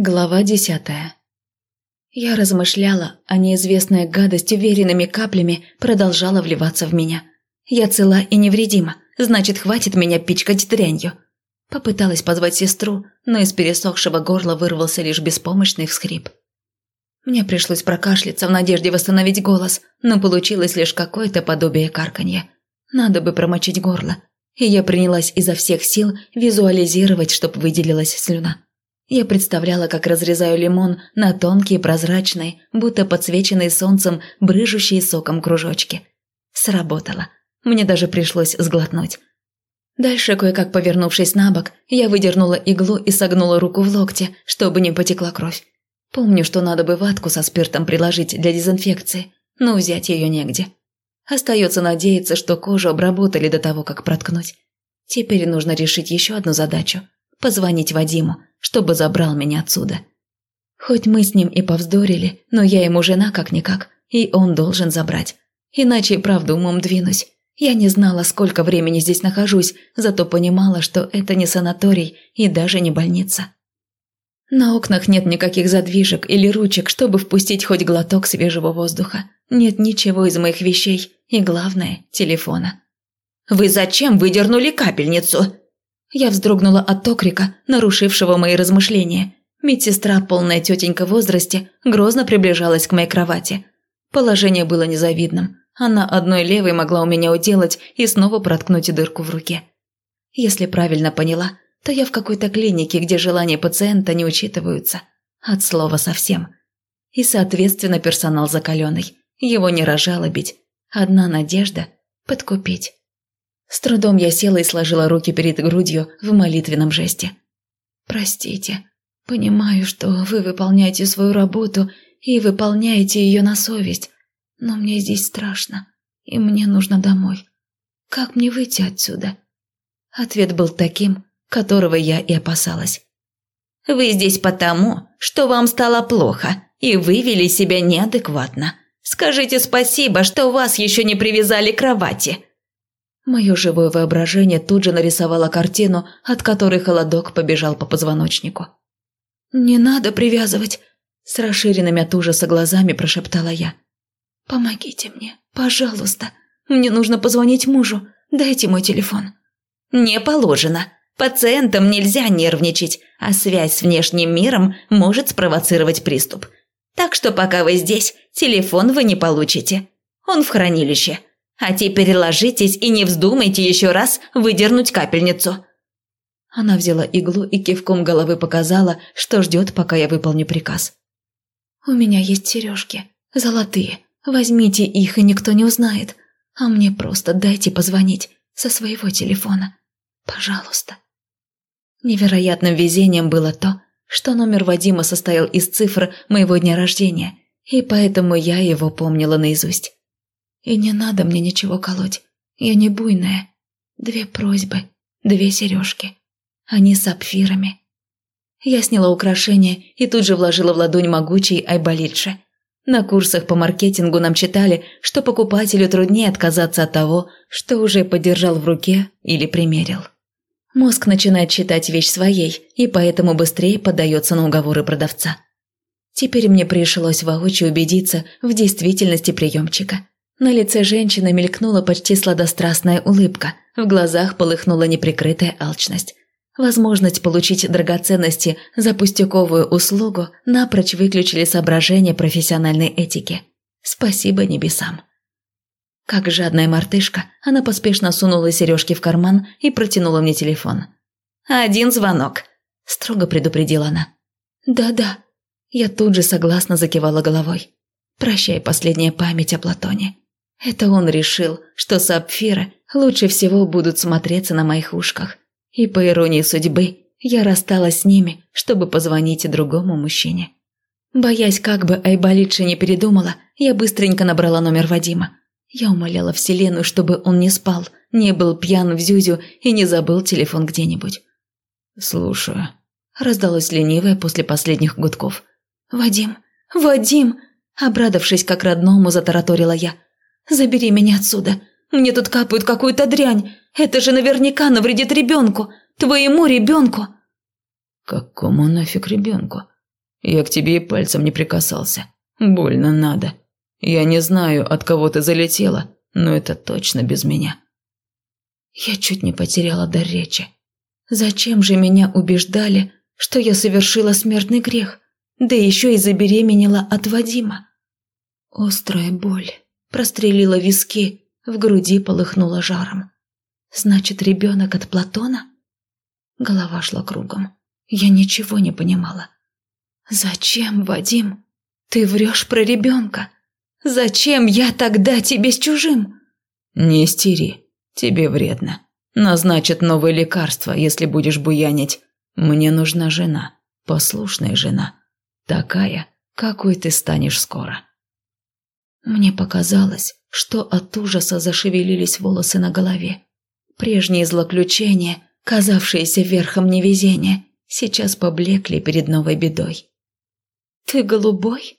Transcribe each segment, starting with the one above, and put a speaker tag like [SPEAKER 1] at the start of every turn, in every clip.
[SPEAKER 1] Глава десятая Я размышляла, а неизвестная гадость уверенными каплями продолжала вливаться в меня. Я цела и невредима, значит, хватит меня пичкать дрянью. Попыталась позвать сестру, но из пересохшего горла вырвался лишь беспомощный всхрип. Мне пришлось прокашляться в надежде восстановить голос, но получилось лишь какое-то подобие карканья. Надо бы промочить горло. И я принялась изо всех сил визуализировать, чтоб выделилась слюна. Я представляла, как разрезаю лимон на тонкие прозрачные, будто подсвеченные солнцем, брыжущие соком кружочки. Сработало. Мне даже пришлось сглотнуть. Дальше, кое-как повернувшись на бок, я выдернула иглу и согнула руку в локте, чтобы не потекла кровь. Помню, что надо бы ватку со спиртом приложить для дезинфекции, но взять ее негде. Остается надеяться, что кожу обработали до того, как проткнуть. Теперь нужно решить еще одну задачу – позвонить Вадиму, чтобы забрал меня отсюда. Хоть мы с ним и повздорили, но я ему жена как-никак, и он должен забрать. Иначе и правда умом двинусь. Я не знала, сколько времени здесь нахожусь, зато понимала, что это не санаторий и даже не больница. На окнах нет никаких задвижек или ручек, чтобы впустить хоть глоток свежего воздуха. Нет ничего из моих вещей и, главное, телефона. «Вы зачем выдернули капельницу?» Я вздрогнула от окрика, нарушившего мои размышления. Медсестра, полная тетенька в возрасте, грозно приближалась к моей кровати. Положение было незавидным. Она одной левой могла у меня уделать и снова проткнуть дырку в руке. Если правильно поняла, то я в какой-то клинике, где желания пациента не учитываются. От слова совсем. И, соответственно, персонал закаленный. Его не разжалобить. Одна надежда – подкупить. С трудом я села и сложила руки перед грудью в молитвенном жесте. «Простите, понимаю, что вы выполняете свою работу и выполняете ее на совесть, но мне здесь страшно, и мне нужно домой. Как мне выйти отсюда?» Ответ был таким, которого я и опасалась. «Вы здесь потому, что вам стало плохо, и вы вели себя неадекватно. Скажите спасибо, что вас еще не привязали к кровати». Мое живое воображение тут же нарисовало картину, от которой холодок побежал по позвоночнику. «Не надо привязывать!» – с расширенными от ужаса глазами прошептала я. «Помогите мне, пожалуйста. Мне нужно позвонить мужу. Дайте мой телефон». «Не положено. Пациентам нельзя нервничать, а связь с внешним миром может спровоцировать приступ. Так что пока вы здесь, телефон вы не получите. Он в хранилище. А теперь ложитесь и не вздумайте еще раз выдернуть капельницу». Она взяла иглу и кивком головы показала, что ждет, пока я выполню приказ. «У меня есть сережки. Золотые. Возьмите их, и никто не узнает. А мне просто дайте позвонить со своего телефона. Пожалуйста». Невероятным везением было то, что номер Вадима состоял из цифр моего дня рождения, и поэтому я его помнила наизусть. И не надо мне ничего колоть, я не буйная. Две просьбы, две сережки. Они с сапфирами. Я сняла украшение и тут же вложила в ладонь могучий айболитше. На курсах по маркетингу нам читали, что покупателю труднее отказаться от того, что уже подержал в руке или примерил. Мозг начинает считать вещь своей, и поэтому быстрее поддается на уговоры продавца. Теперь мне пришлось воочию убедиться в действительности приемчика. На лице женщины мелькнула почти сладострастная улыбка, в глазах полыхнула неприкрытая алчность. Возможность получить драгоценности за пустяковую услугу напрочь выключили соображения профессиональной этики. Спасибо небесам. Как жадная мартышка, она поспешно сунула сережки в карман и протянула мне телефон. «Один звонок», – строго предупредила она. «Да-да». Я тут же согласно закивала головой. «Прощай последняя память о Платоне». Это он решил, что сапфиры лучше всего будут смотреться на моих ушках. И по иронии судьбы, я рассталась с ними, чтобы позвонить другому мужчине. Боясь, как бы Айболитша не передумала, я быстренько набрала номер Вадима. Я умоляла Вселенную, чтобы он не спал, не был пьян в зюзю и не забыл телефон где-нибудь.
[SPEAKER 2] «Слушаю», –
[SPEAKER 1] раздалось ленивое после последних гудков. «Вадим! Вадим!» – обрадовавшись как родному, затараторила я. «Забери меня отсюда! Мне тут капают какую-то дрянь! Это же наверняка навредит ребенку! Твоему ребенку!»
[SPEAKER 2] «Какому нафиг ребенку?» Я к тебе и пальцем не прикасался. Больно надо. Я не знаю, от кого ты залетела, но это точно без меня».
[SPEAKER 1] Я чуть не потеряла дар речи. Зачем же меня убеждали, что я совершила смертный грех, да еще и забеременела от Вадима? Острая боль прострелила виски, в груди полыхнула жаром. Значит, ребенок от Платона? Голова шла кругом. Я ничего не понимала. «Зачем, Вадим? Ты врешь про ребенка? Зачем я тогда тебе с чужим?»
[SPEAKER 2] «Не истери, тебе вредно. Назначат новое лекарство, если будешь буянить. Мне нужна жена, послушная жена. Такая, какой ты станешь скоро».
[SPEAKER 1] Мне показалось, что от ужаса зашевелились волосы на голове. Прежние злоключения, казавшиеся верхом невезения, сейчас поблекли перед новой бедой. «Ты голубой?»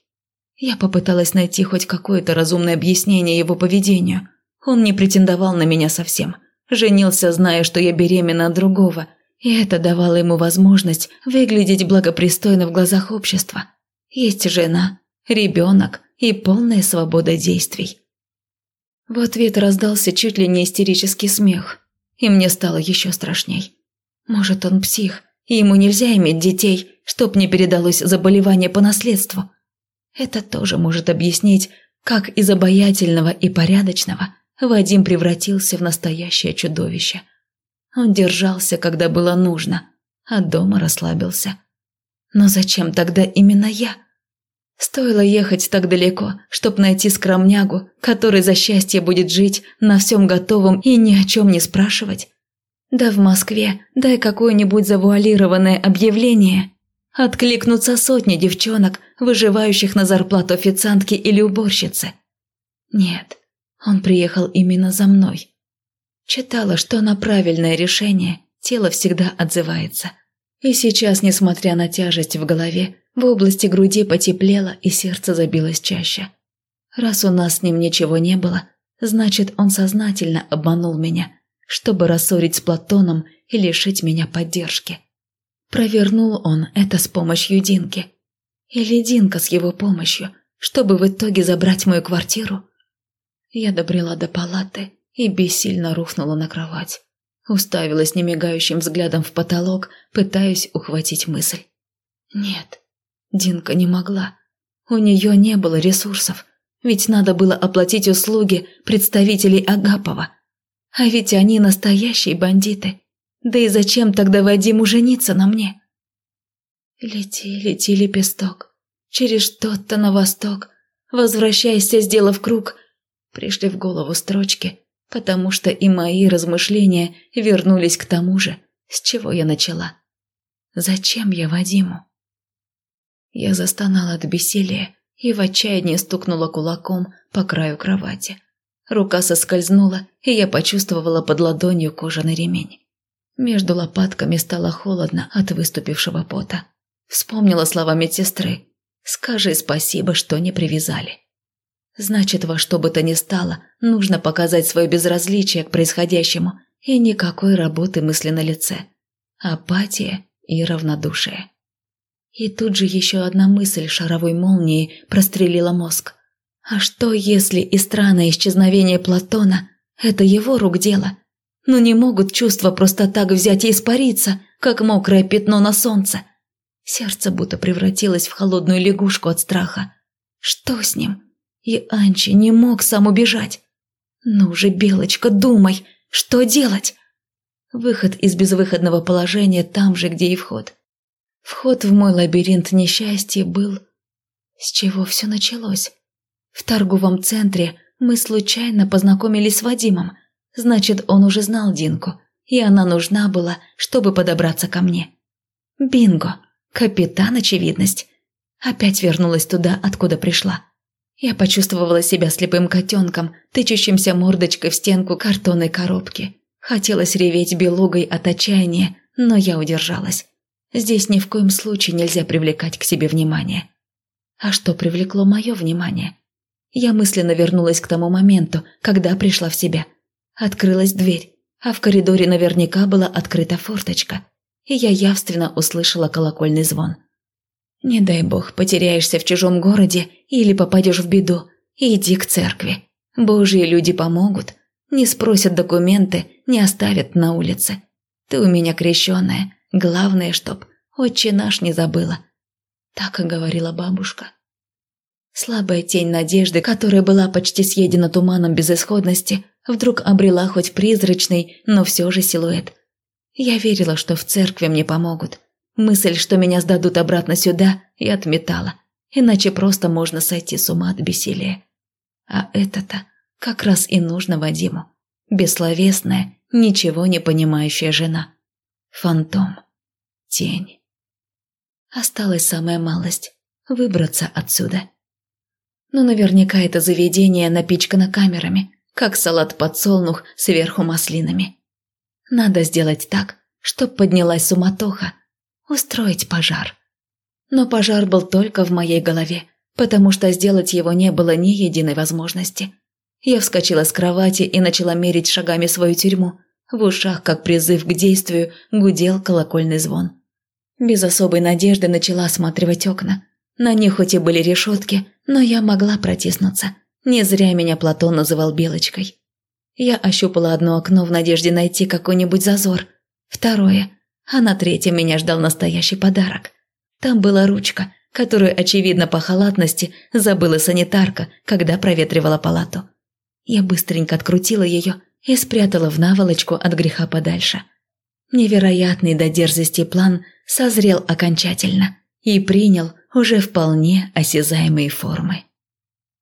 [SPEAKER 1] Я попыталась найти хоть какое-то разумное объяснение его поведению. Он не претендовал на меня совсем. Женился, зная, что я беременна от другого, и это давало ему возможность выглядеть благопристойно в глазах общества. Есть жена, ребенок и полная свобода действий. В ответ раздался чуть ли не истерический смех, и мне стало еще страшней. Может, он псих, и ему нельзя иметь детей, чтоб не передалось заболевание по наследству. Это тоже может объяснить, как из обаятельного и порядочного Вадим превратился в настоящее чудовище. Он держался, когда было нужно, а дома расслабился. Но зачем тогда именно я? Стоило ехать так далеко, чтоб найти скромнягу, который за счастье будет жить на всем готовом и ни о чем не спрашивать. Да в Москве дай какое-нибудь завуалированное объявление. Откликнутся сотни девчонок, выживающих на зарплату официантки или уборщицы. Нет, он приехал именно за мной. Читала, что на правильное решение тело всегда отзывается. И сейчас, несмотря на тяжесть в голове, в области груди потеплело и сердце забилось чаще. Раз у нас с ним ничего не было, значит, он сознательно обманул меня – чтобы рассорить с Платоном и лишить меня поддержки. Провернул он это с помощью Динки. Или Динка с его помощью, чтобы в итоге забрать мою квартиру. Я добрела до палаты и бессильно рухнула на кровать. Уставилась немигающим взглядом в потолок, пытаясь ухватить мысль. Нет, Динка не могла. У нее не было ресурсов, ведь надо было оплатить услуги представителей Агапова – а ведь они настоящие бандиты. Да и зачем тогда Вадиму жениться на мне? Лети, лети, лепесток, через что-то на восток, возвращайся, сделав круг. Пришли в голову строчки, потому что и мои размышления вернулись к тому же, с чего я начала. Зачем я Вадиму? Я застонала от бессилия и в отчаянии стукнула кулаком по краю кровати. Рука соскользнула, и я почувствовала под ладонью кожаный ремень. Между лопатками стало холодно от выступившего пота. Вспомнила слова медсестры. «Скажи спасибо, что не привязали». Значит, во что бы то ни стало, нужно показать свое безразличие к происходящему и никакой работы мысли на лице. Апатия и равнодушие. И тут же еще одна мысль шаровой молнией прострелила мозг. А что, если и странное исчезновение Платона – это его рук дело? Но не могут чувства просто так взять и испариться, как мокрое пятно на солнце. Сердце будто превратилось в холодную лягушку от страха. Что с ним? И Анчи не мог сам убежать. Ну же, Белочка, думай, что делать? Выход из безвыходного положения там же, где и вход. Вход в мой лабиринт несчастья был... С чего все началось? В торговом центре мы случайно познакомились с Вадимом. Значит, он уже знал Динку, и она нужна была, чтобы подобраться ко мне. Бинго! Капитан Очевидность. Опять вернулась туда, откуда пришла. Я почувствовала себя слепым котенком, тычущимся мордочкой в стенку картонной коробки. Хотелось реветь белугой от отчаяния, но я удержалась. Здесь ни в коем случае нельзя привлекать к себе внимание. А что привлекло мое внимание? Я мысленно вернулась к тому моменту, когда пришла в себя. Открылась дверь, а в коридоре наверняка была открыта форточка, и я явственно услышала колокольный звон. Не дай бог, потеряешься в чужом городе или попадешь в беду. Иди к церкви. Божьи люди помогут. Не спросят документы, не оставят на улице. Ты у меня крещеная. Главное, чтоб отче наш не забыла. Так и говорила бабушка. Слабая тень надежды, которая была почти съедена туманом безысходности, вдруг обрела хоть призрачный, но все же силуэт. Я верила, что в церкви мне помогут. Мысль, что меня сдадут обратно сюда, я отметала. Иначе просто можно сойти с ума от бессилия. А это-то как раз и нужно Вадиму. Бессловесная, ничего не понимающая жена. Фантом. Тень. Осталась самая малость – выбраться отсюда. Но наверняка это заведение напичкано камерами, как салат подсолнух сверху маслинами. Надо сделать так, чтоб поднялась суматоха, устроить пожар. Но пожар был только в моей голове, потому что сделать его не было ни единой возможности. Я вскочила с кровати и начала мерить шагами свою тюрьму. В ушах, как призыв к действию, гудел колокольный звон. Без особой надежды начала осматривать окна. На них хоть и были решетки, но я могла протиснуться. Не зря меня Платон называл Белочкой. Я ощупала одно окно в надежде найти какой-нибудь зазор. Второе. А на третьем меня ждал настоящий подарок. Там была ручка, которую, очевидно, по халатности забыла санитарка, когда проветривала палату. Я быстренько открутила ее и спрятала в наволочку от греха подальше. Невероятный до дерзости план созрел окончательно и принял уже вполне осязаемые формы.